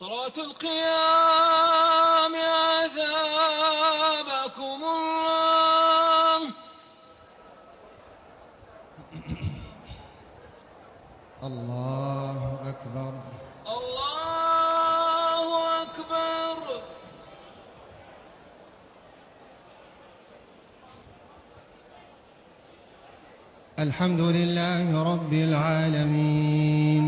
صلاة القيام عذابكم الله. الله أكبر. الله أكبر. الحمد لله رب العالمين.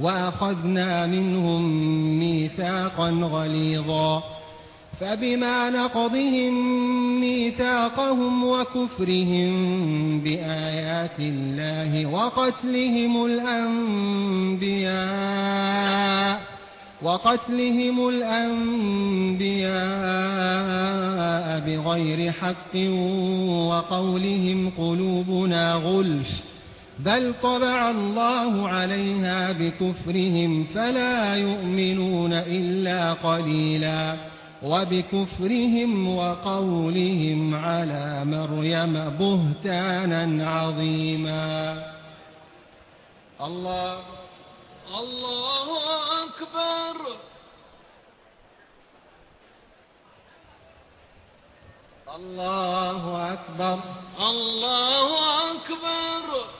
وأخذنا منهم ميثاقا غليظا فبما نقضهم ميثاقهم وكفرهم بآيات الله وقتلهم الأنبياء وقتلهم الأنبياء بغير حق وقولهم قلوبنا غلف بل طبع الله عليها بكفرهم فلا يؤمنون إلا قليلا وبكفرهم وقولهم على مريم بهتانا عظيما الله الله أكبر الله أكبر الله أكبر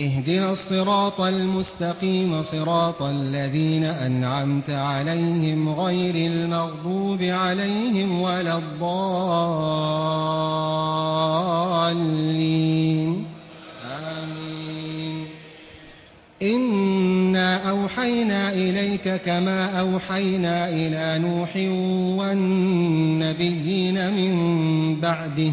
اهدنا الصراط المستقيم صراط الذين أنعمت عليهم غير المغضوب عليهم ولا الضالين. آمين. إنا أوحينا إليك كما أوحينا إلى نوح والنبيين من بعده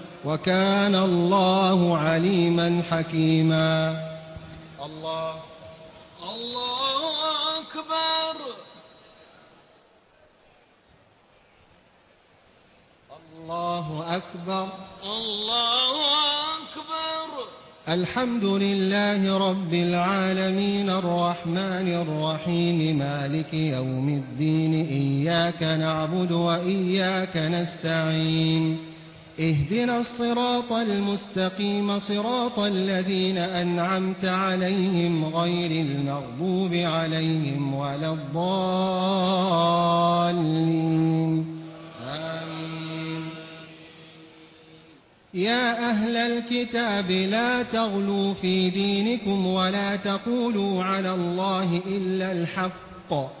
وكان الله عليما حكيما. الله. الله أكبر. الله أكبر. الله أكبر. الحمد لله رب العالمين الرحمن الرحيم مالك يوم الدين إياك نعبد وإياك نستعين. اهدنا الصراط المستقيم صراط الذين أنعمت عليهم غير المغضوب عليهم ولا الضالين. آمين. يا أهل الكتاب لا تغلوا في دينكم ولا تقولوا على الله إلا الحق.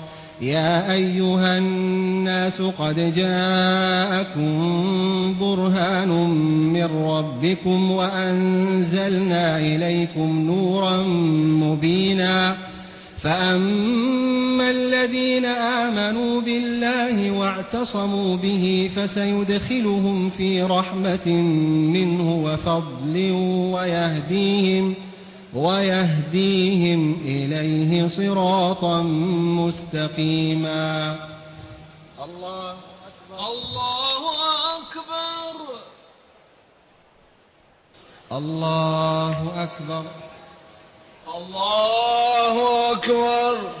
يا أيها الناس قد جاءكم برهان من ربكم وأنزلنا إليكم نورا مبينا. فأما الذين آمنوا بالله واعتصموا به فسيدخلهم في رحمة منه وفضل ويهديهم ويهديهم إليه صراطا مستقيما. الله أكبر. الله أكبر. الله أكبر. الله أكبر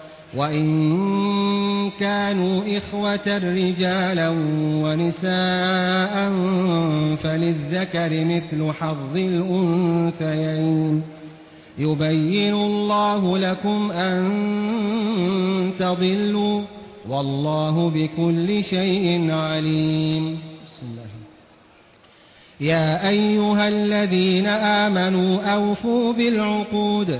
وإن كانوا إخوة رجالا ونساء فللذكر مثل حظ الأنثيين يبين الله لكم أن تضلوا والله بكل شيء عليم يا أيها الذين آمنوا أوفوا بالعقود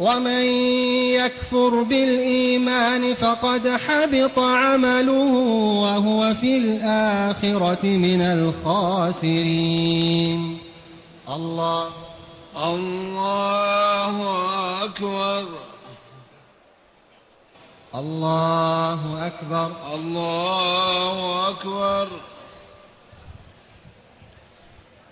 ومن يكفر بالإيمان فقد حبط عمله وهو في الآخرة من الخاسرين. الله. الله أكبر. الله أكبر. الله أكبر.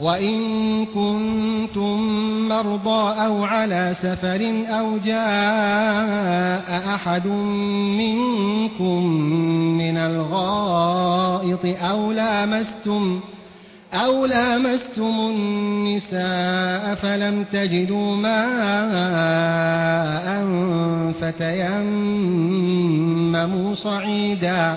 وإن كنتم مرضى أو على سفر أو جاء أحد منكم من الغائط أو لامستم أو لامستم النساء فلم تجدوا ماء فتيمموا صعيدا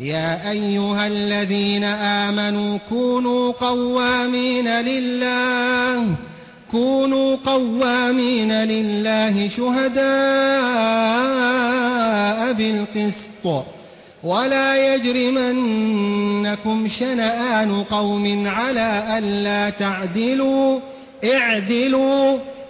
يا أيها الذين آمنوا كونوا قوامين لله كونوا قوامين لله شهداء بالقسط. ولا يجرمنكم شنآن قوم على ألا تعدلوا اعدلوا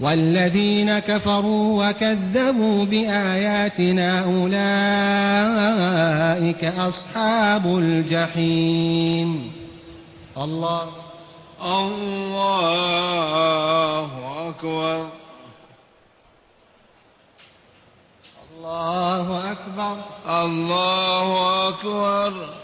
والذين كفروا وكذبوا بآياتنا أولئك أصحاب الجحيم. الله. الله أكبر. الله أكبر. الله أكبر.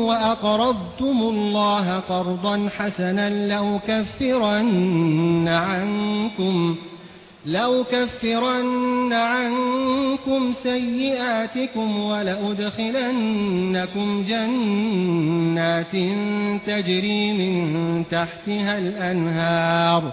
وأقرضتم الله قرضا حسنا لو كفرن عنكم لو كفرن عنكم سيئاتكم ولأدخلنكم جنات تجري من تحتها الأنهار.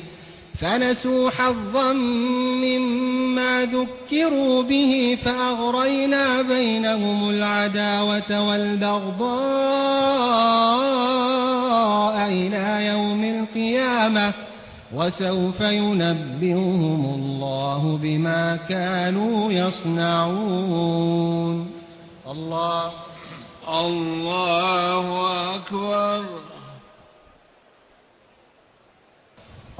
فنسوا حظا مما ذكروا به فأغرينا بينهم العداوة والبغضاء إلى يوم القيامة وسوف ينبئهم الله بما كانوا يصنعون. الله الله أكبر.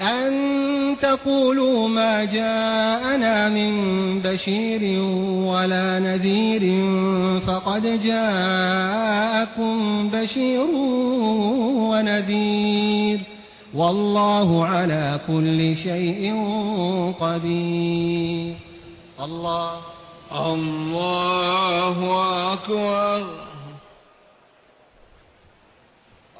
أن تقولوا ما جاءنا من بشير ولا نذير فقد جاءكم بشير ونذير والله على كل شيء قدير. الله الله أكبر.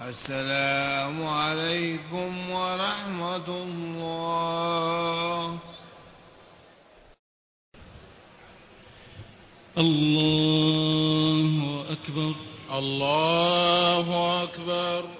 السلام عليكم ورحمة الله. الله أكبر. الله أكبر.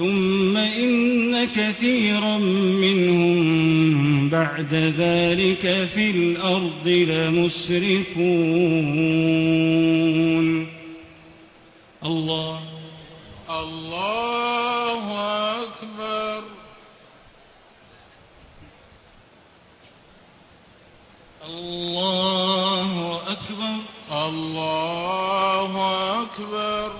ثم إن كثيرا منهم بعد ذلك في الأرض لمسرفون. الله. الله أكبر. الله أكبر. الله أكبر.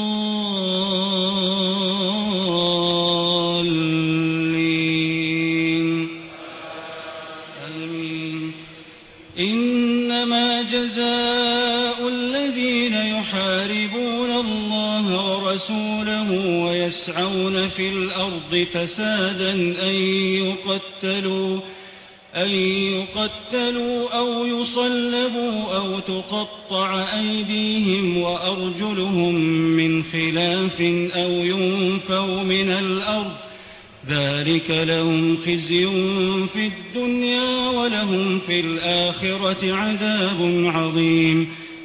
ويسعون في الأرض فسادا أن يقتلوا أن يقتلوا أو يصلبوا أو تقطع أيديهم وأرجلهم من خلاف أو ينفوا من الأرض. ذلك لهم خزي في الدنيا ولهم في الآخرة عذاب عظيم.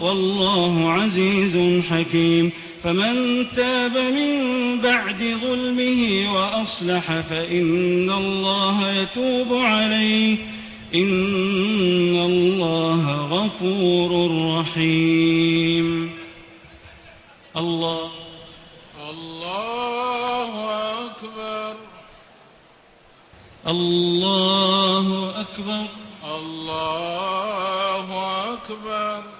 والله عزيز حكيم. فمن تاب من بعد ظلمه وأصلح فإن الله يتوب عليه. إن الله غفور رحيم. الله. الله أكبر. الله أكبر. الله أكبر.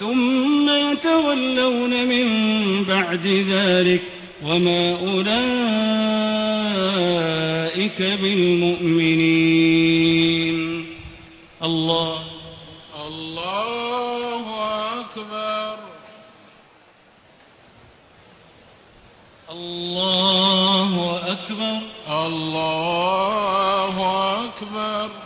ثم يتولون من بعد ذلك وما أولئك بالمؤمنين. الله. الله أكبر. الله أكبر. الله أكبر.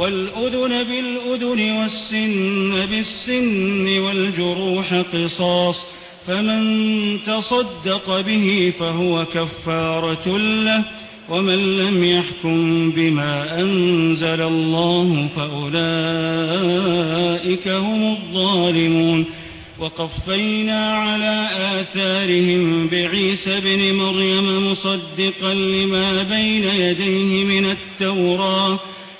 والأذن بالأذن والسن بالسن والجروح قصاص فمن تصدق به فهو كفارة له ومن لم يحكم بما أنزل الله فأولئك هم الظالمون. وقفينا على آثارهم بعيسى بن مريم مصدقا لما بين يديه من التوراة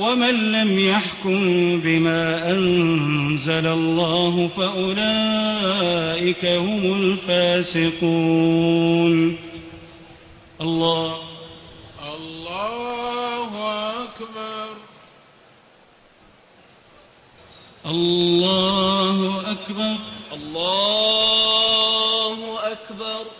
ومن لم يحكم بما أنزل الله فأولئك هم الفاسقون. الله. الله أكبر. الله أكبر. الله أكبر.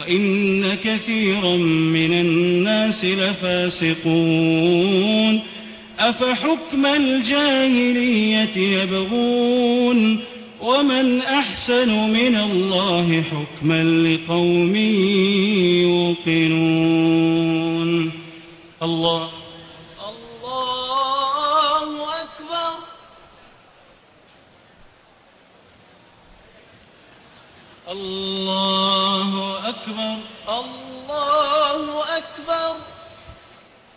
وإن كثيرا من الناس لفاسقون أفحكم الجاهلية يبغون ومن أحسن من الله حكما لقوم يوقنون الله الله أكبر الله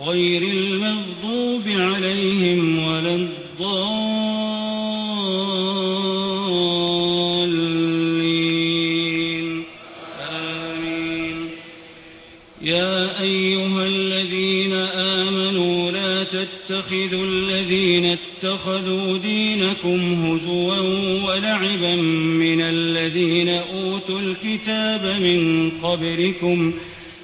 غير المغضوب عليهم ولا الضالين. آمين. يا أيها الذين آمنوا لا ولا تتخذوا الذين اتخذوا دينكم هزوا ولعبا من الذين أوتوا الكتاب من قبلكم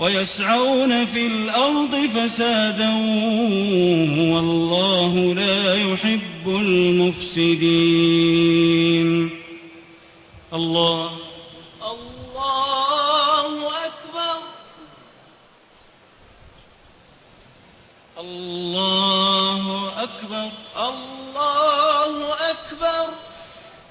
ويسعون في الأرض فسادا والله لا يحب المفسدين. الله. الله أكبر. الله أكبر. الله أكبر.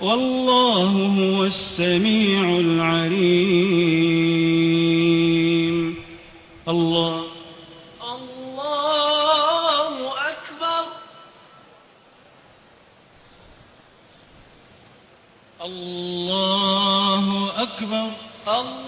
والله هو السميع العليم. الله. الله أكبر. الله أكبر. الله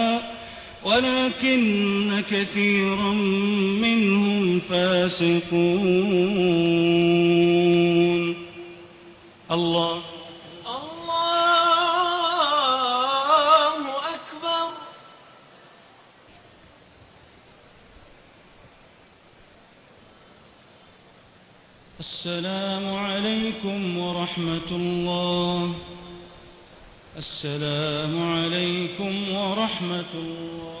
ولكن كثيرا منهم فاسقون. الله. الله أكبر. السلام عليكم ورحمة الله. السلام عليكم ورحمة الله.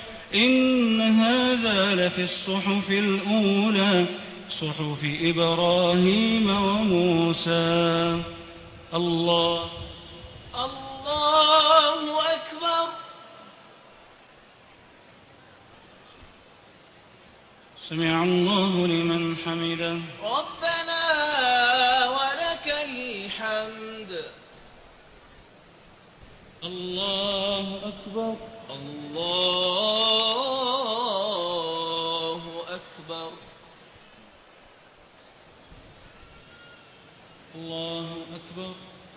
إن هذا لفي الصحف الأولى صحف إبراهيم وموسى. الله. الله أكبر. سمع الله لمن حمده. ربنا ولك الحمد. الله أكبر. الله أكبر الله أكبر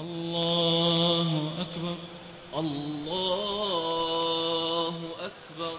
الله أكبر. الله أكبر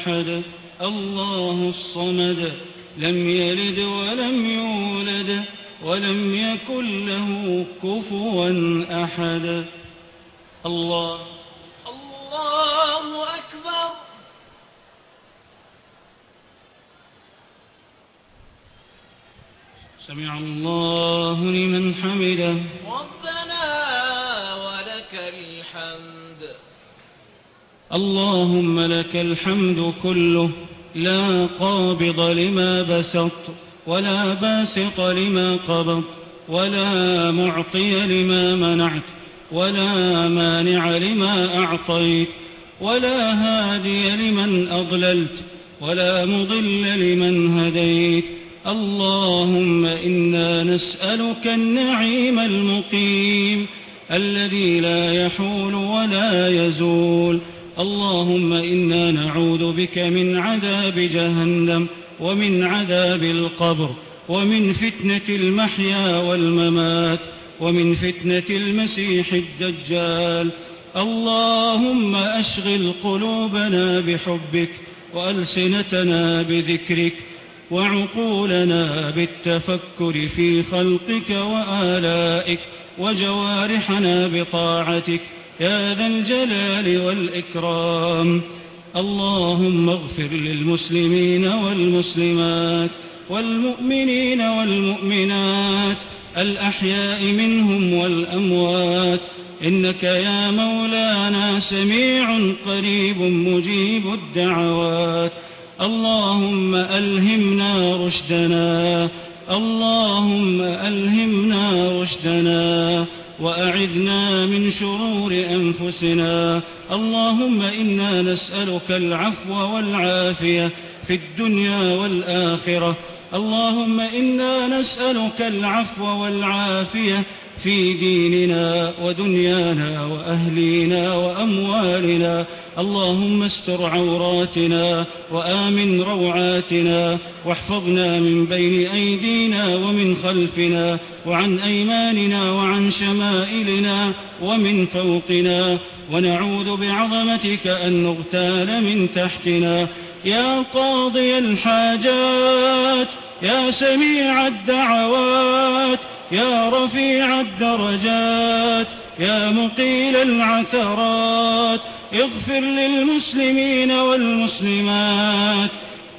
أحد الله الصمد لم يلد ولم يولد ولم يكن له كفوا أحد. الله. الله أكبر. سمع الله لمن حمده. اللهم لك الحمد كله لا قابض لما بسطت ولا باسط لما قبضت ولا معطي لما منعت ولا مانع لما أعطيت ولا هادي لمن أضللت ولا مضل لمن هديت. اللهم إنا نسألك النعيم المقيم الذي لا يحول ولا يزول. اللهم إنا نعوذ بك من عذاب جهنم ومن عذاب القبر ومن فتنة المحيا والممات ومن فتنة المسيح الدجال. اللهم أشغل قلوبنا بحبك وألسنتنا بذكرك وعقولنا بالتفكر في خلقك وآلائك وجوارحنا بطاعتك يا ذا الجلال والإكرام. اللهم اغفر للمسلمين والمسلمات والمؤمنين والمؤمنات الأحياء منهم والأموات. إنك يا مولانا سميع قريب مجيب الدعوات. اللهم ألهمنا رشدنا. اللهم ألهمنا رشدنا. وأعذنا من شرور أنفسنا. اللهم إنا نسألك العفو والعافية في الدنيا والآخرة. اللهم إنا نسألك العفو والعافية في ديننا ودنيانا وأهلينا وأموالنا. اللهم استر عوراتنا وآمن روعاتنا واحفظنا من بين أيدينا ومن خلفنا وعن أيماننا وعن شمائلنا ومن فوقنا. ونعوذ بعظمتك أن نغتال من تحتنا. يا قاضي الحاجات يا سميع الدعوات يا رفيع الدرجات يا مقيل العثرات اغفر للمسلمين والمسلمات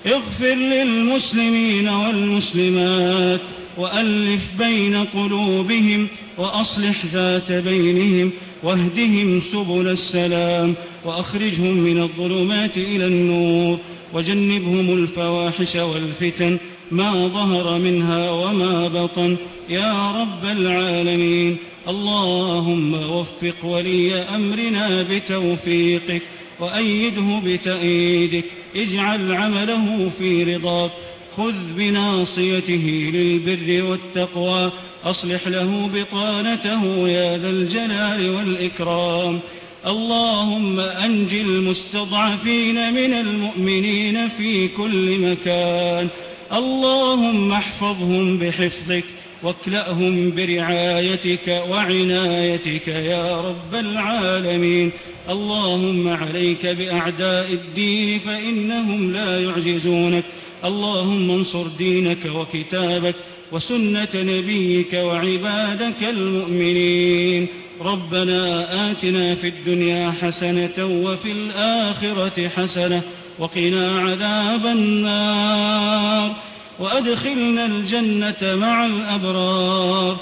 اغفر للمسلمين والمسلمات وألف بين قلوبهم وأصلح ذات بينهم واهدهم سبل السلام وأخرجهم من الظلمات إلى النور وجنبهم الفواحش والفتن ما ظهر منها وما بطن. يا رب العالمين. اللهم وفق ولي أمرنا بتوفيقك وأيده بتأييدك. اجعل عمله في رضاك. خذ بناصيته للبر والتقوى. أصلح له بطانته يا ذا الجلال والإكرام. اللهم أنج المستضعفين من المؤمنين في كل مكان. اللهم احفظهم بحفظك. واكلأهم برعايتك وعنايتك يا رب العالمين. اللهم عليك بأعداء الدين فإنهم لا يعجزونك. اللهم انصر دينك وكتابك وسنة نبيك وعبادك المؤمنين. ربنا آتنا في الدنيا حسنة وفي الآخرة حسنة وقنا عذاب النار. وأدخلنا الجنة مع الأبرار.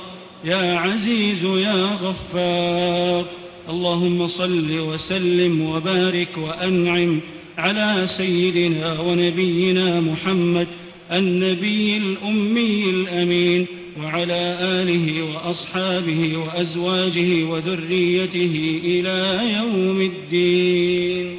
يا عزيز يا غفار. اللهم صل وسلم وبارك وأنعم على سيدنا ونبينا محمد النبي الأمي الأمين وعلى آله وأصحابه وأزواجه وذريته إلى يوم الدين.